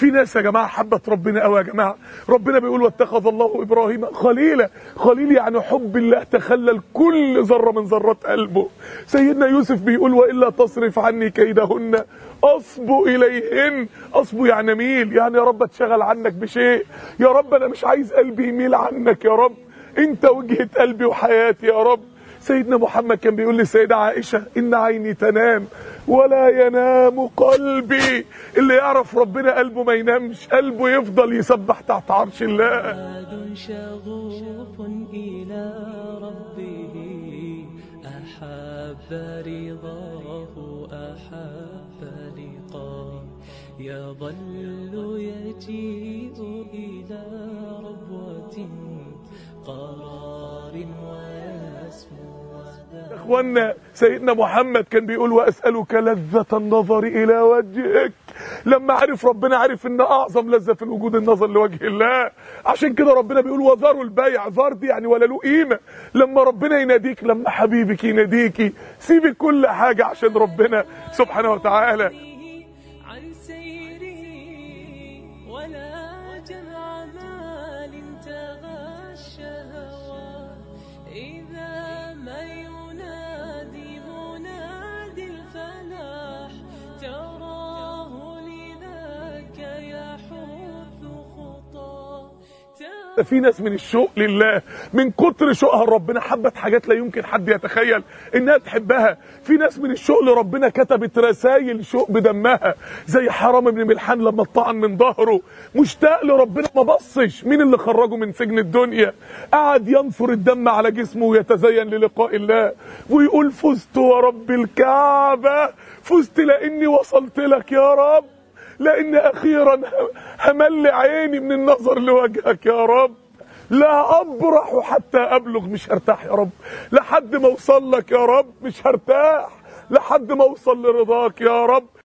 في ناس يا جماعة حبت ربنا قوي يا جماعة. ربنا بيقول واتخذ الله إبراهيم خليلا. خليل يعني حب الله. تخلل كل ذرة من ذرات قلبه. سيدنا يوسف بيقول وإلا تصرف عني كيدهن. أصبو إليهن. أصبو يعني ميل. يعني يا رب اتشغل عنك بشيء. يا رب أنا مش عايز قلبي يميل عنك يا رب. أنت وجهة قلبي وحياتي يا رب. سيدنا محمد كان بيقول للسيدة عائشة إن عيني تنام. ولا ينام قلبي. اللي يعرف ربنا قلبه ما ينامش قلبه يفضل يسبح تحت عرش الله. شغوف إلى ربه أحب رضاه أحب لقاه. يظل يجيء إلى ربوة قرار وداع اخوانا سيدنا محمد كان بيقول وأسألك لذة النظر إلى وجهك. لما عرف ربنا عرف إن أعظم لذة في الوجود النظر لوجه الله. عشان كده ربنا بيقول وذروا البيع ذر دي يعني ولا له قيمة. لما ربنا يناديك لما حبيبك يناديكي سيبي كل حاجة عشان ربنا سبحانه وتعالى. عن سيره ولا ده في ناس من الشوق لله من كتر شوقها لربنا حبت حاجات لا يمكن حد يتخيل إنها تحبها. في ناس من الشوق لربنا كتبت رسائل شوق بدمها زي حرام بن ملحان لما اتطعن من ظهره. مشتاق لربنا ما بصش. مين اللي خرجه من سجن الدنيا؟ قعد ينثر الدم على جسمه ويتزين للقاء الله ويقول فزت ورب الكعبة فزت لأني وصلت لك يا رب. لأن أخيرا همل عيني من النظر لوجهك يا رب. لا أبرح حتى أبلغ مش هرتاح يا رب. لحد ما أوصل لك يا رب مش هرتاح لحد ما أوصل لرضاك يا رب.